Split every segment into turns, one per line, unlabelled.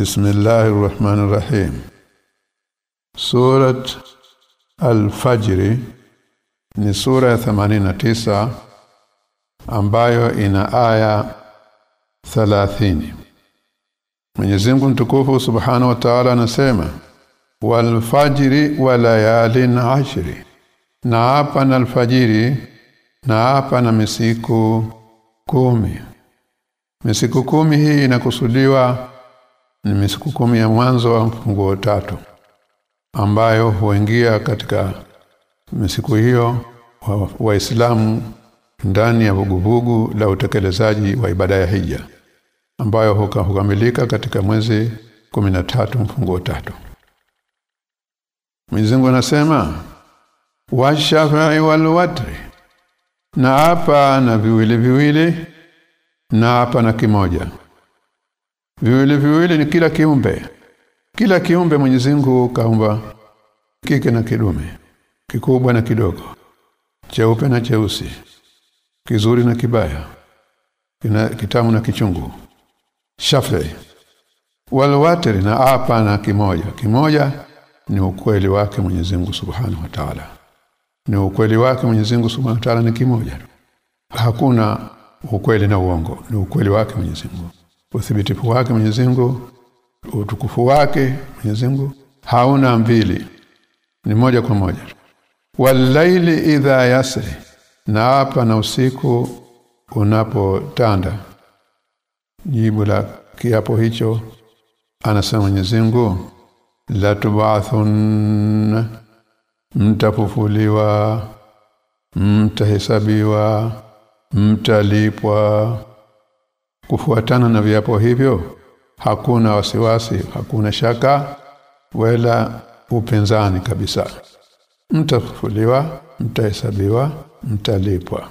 بسم الله الرحمن الرحيم سورة الفجر ni sura ya 89 ambayo ina aya 30 Mwenyezi Mungu mtukufu Subhanahu wa Ta'ala anasema wal fajri wa layalin ashri na hapa na alfajiri na hapa na misiku kumi misiku kumi hii inakusudiwa ni misiku kumi ya mwanzo wa mfunguo tatu ambayo huingia katika misiku hiyo waislamu wa ndani ya vuguvugu la utekelezaji wa ibada ya hija ambayo hukamilika katika mwezi kumi na tatu mfunguo tatu. Mwenyezi anasema washafa'i wal watri na hapa na viwili viwili na hapa na kimoja viwili viwili ni kila kiumbe. Kila kiumbe Mwenyezi Mungu kaumba kike na kidume kikubwa na kidogo cheupe na cheusi kizuri na kibaya kina kitamu na kichungu Shafle. Walwateri na apa na kimoja. Kimoja ni ukweli wake Mwenyezi Mungu Subhanahu wa Ta'ala. Ni ukweli wake Mwenyezi Mungu Subhanahu wa Ta'ala ni kimoja. Hakuna ukweli na uongo. Ni ukweli wake Mwenyezi Mungu uthibitifu wake Mwenyezi Mungu utukufu wake Mwenyezi Mungu hauna mbili ni moja kwa moja. Walaili idha yasri na hapa na usiku unapotanda. Jibu la kiapo hicho anasema Mwenyezi Mungu la tubathun mtafufuliwa mtahesabiwa mtalipwa kufuatana na viapo hivyo hakuna wasiwasi hakuna shaka wala upinzani kabisa. Mtafufuliwa mtahesabiwa mtalipwa.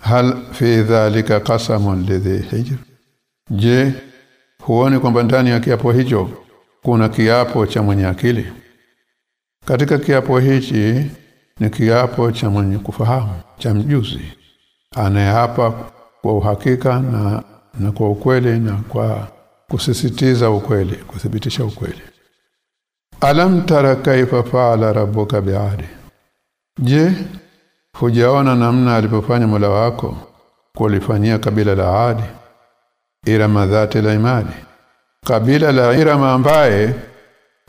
Hal fi dhalika qasamun lidhi hijr? Je huoni kwamba ndani ya kiapo hicho kuna kiapo cha mwenye akili? Katika kiapo hichi ni kiapo cha mwenye kufahamu cha mjuzi. Anayeapa kwa uhakika na na kwa ukweli na kwa kusisitiza ukweli kuthibitisha ukweli. Alam tara kaifa faala rabbuka bi'adi je hujaona namna alipofanya Mola wako kulifanyia kabila la Adi Irama madhati la imani. Kabila la Irama ambaye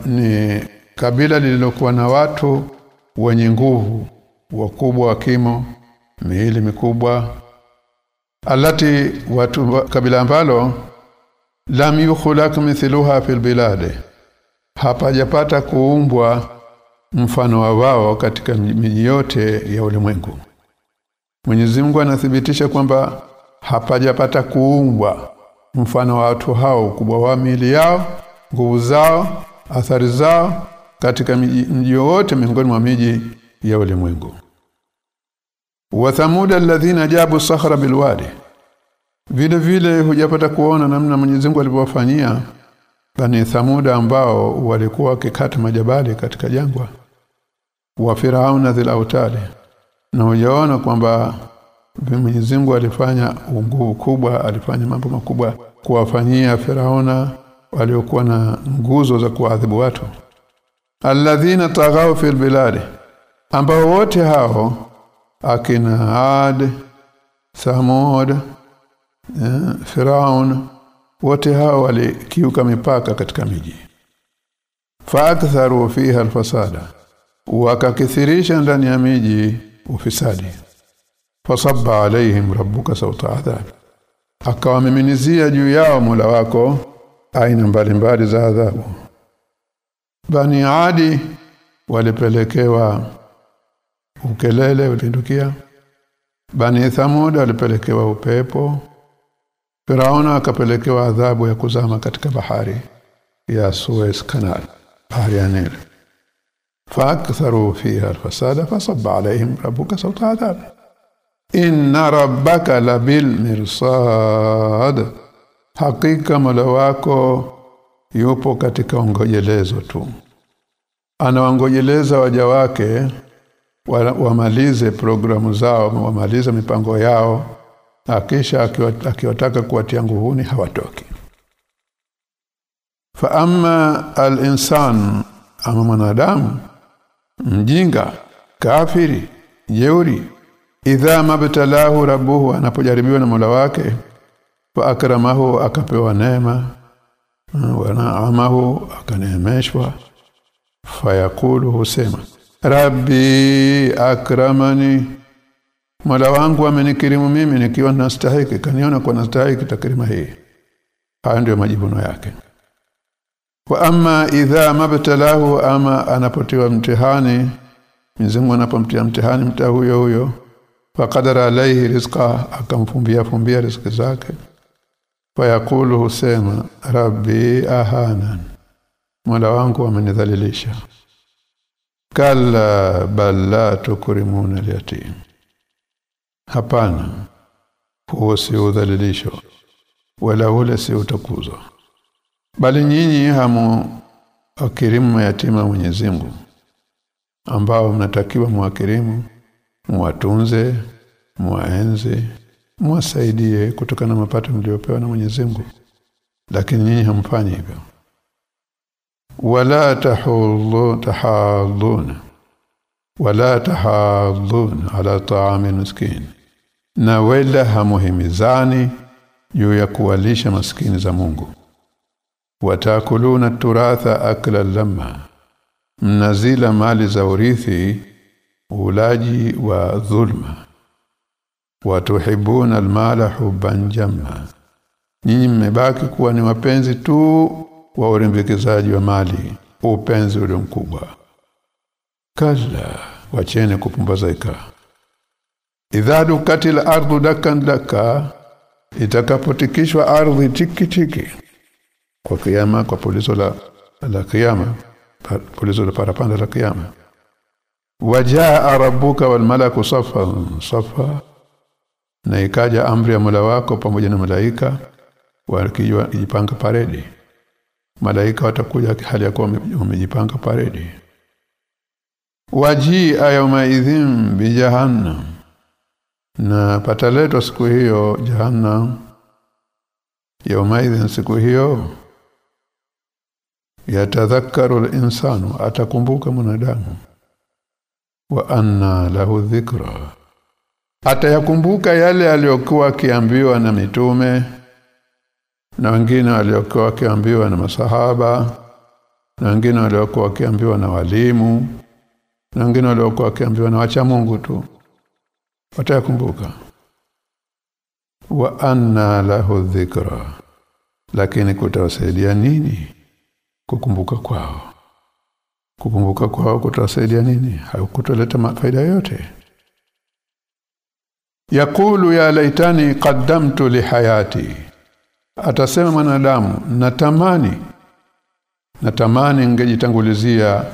ni kabila lililokuwa na watu wenye nguvu wakubwa wa kimo miili mikubwa alati watu kabila ambalo lam yukhlaq mithluha fil biladi hapajapata kuumbwa mfano wa wao katika miji yote ya ulimwengu Mwenyezi Mungu anathibitisha kwamba hapajapata kuumbwa mfano wa watu hao kubwa wa mili yao nguvu zao athari zao katika mji wote miongoni mwa miji ya ulimwengu wa thamuda alladhina jabu sakhra bilwadi. Vile vile hujapata kuona namna Mwenyezi Mungu alivyowafanyia bani thamuda ambao walikuwa wakikata majabali katika jangwa. Wa firauna dhil autali na hujaona kwamba Mwenyezi Mungu alifanya nguvu kubwa alifanya mambo makubwa kuwafanyia firauna waliokuwa na nguzo za kuadhibu watu. Alladhina taghaw fil biladi. Ambao wote hao akina Ad Thamud eh, Firaun wote hao walikiuka mipaka katika miji. Faaktharu fiha alfasada wakakithirisha ndani ya miji ufisadi. Fasabba alaihim rabbuka sauta adhab akawamiminizia juu yao Mola wako aina mbalimbali za adhabu. Bani Adi walipelekewa ukelele ulipindukia Bani Thamud walipelekewa upepo Firauna akapelekewa adhabu ya kuzama katika bahari ya Suez Canal bahari ya Nile فاكثروا فيها الفساد فصب عليهم ربك صوت عذاب ان ربك لبالمرصاد hakika mola wako yupo katika ongojelezo tu anawangojeleza waja wake wamalize programu zao wamalize mipango yao akisha akiwataka kuwatia nguvuni hawatoki. Fa amma al-insan ama mwanadamu mjinga kafiri jeuri idha mabtalahu rabbuhu anapojaribiwa na Mola wake fa akramahu akapewa neema wa naamahu akaneemeshwa fayakulu husema rabbi akramani. Mola wangu amenikirimu mimi nikiwa nastahiki. Kaniona kwa nastahiki takrima hii. Haya ndio majivuno yake. Wa amma idha mabtalahu ama anapotiwa mtihani Mwenyezi anapomtia mtihani mta huyo huyo faqadara alayhi rizqa akamfumbia fumbia riziki zake. Fayakulu husema rabbi ahanan. Mola wangu amenidhalilisha kalla bal la tukrimuna al-yatim. Hapana huo si udhalilisho wala ule si utakuzwa. Bali nyinyi hamu akirimu yatima Mwenyezi Mungu ambao mnatakiwa muakirimu muwatunze muwaenze muwasaidie kutokana na mapato mliopewa na Mwenyezi Mungu. Lakini nyinyi hamfanyi hivyo wala tahullu wala tahallun ala ta'ami miskin na wala hamuhimizani juu ya kuwalisha maskini za Mungu. Watakuluna turatha akla lamma mnazila mali za urithi ulaji wa dhulma. Watuhibuna almala hubban jamma. Nyinyi mmebaki kuwa ni wapenzi tu wa urimbikizaji wa mali upenzi ule mkubwa. Kala wachene kupumbazaika idhadu katil ardu dakan daka itakapotikishwa ardhi tiki tiki. Kwa kiyama kwa polisi la la kiyama polisi la parapanda la kiyama. Wajaa rabbuka wal malaku safa safa. Na ikaja amri ya Mola wako pamoja na malaika wakijwa ijipanga paredi malaika watakuja hali ya kuwa wamejipanga paredi. Waji ayoma idhim bi jahannam. Na pataletwa siku hiyo jahannam. Yawma idhin siku hiyo yatadhakkaru al-insanu atakumbuka mwanadamu. Wa anna lahu dhikra. Atayakumbuka yale aliyokuwa akiambiwa na mitume na wengine waliokuwa wakiambiwa na masahaba na wengine waliokuwa wakiambiwa na walimu na wengine waliokuwa wakiambiwa na wacha Mungu tu. Watayakumbuka. Wa anna lahu dhikra lakini kutawasaidia nini? Kukumbuka kwao. Kukumbuka kwao kutawasaidia nini? Haikutoleta faida yote yakulu ya laitani qaddamtu li hayati atasema mwanadamu natamani natamani ngejitangulizia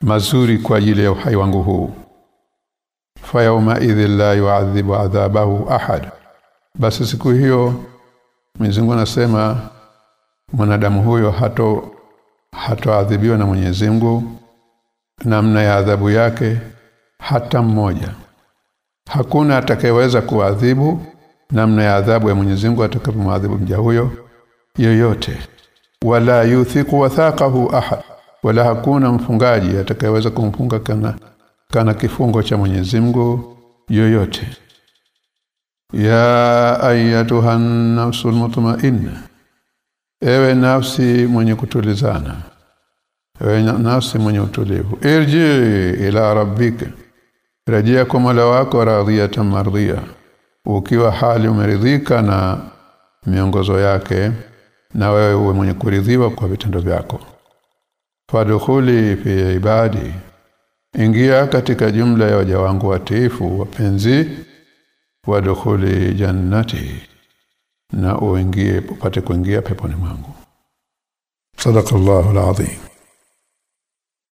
mazuri kwa ajili ya uhai wangu huu. Fa yawma la yu'adhibu adhabahu ahad. Basi siku hiyo Mwenyezi anasema mwanadamu huyo hato hatoadhibiwa na Mwenyezi Mungu. Namna ya adhabu yake hata mmoja. Hakuna atakayeweza kuadhibu namna ya adhabu ya Mwenyezi Mungu atakapomwadhibu mja huyo yoyote. Wala yuthiqu wathaqahu ahad wala hakuna mfungaji atakayeweza kumfunga kana kana kifungo cha Mwenyezi Mungu yoyote. Ya ayyatuhan nafsul mutma'inna ewe nafsi mwenye kutulizana ewe nafsi mwenye utulivu irji ila rabbika rajia kwa Mola wako radhiyatan mardhiya ukiwa hali umeridhika na miongozo yake na wewe uwe mwenye kuridhiwa kwa vitendo vyako. Fadkhuli fi ibadi ingia katika jumla ya waja wangu watiifu wapenzi wadkhuli jannati na uingie upate kuingia peponi mwangu. Sadaqallahu alazim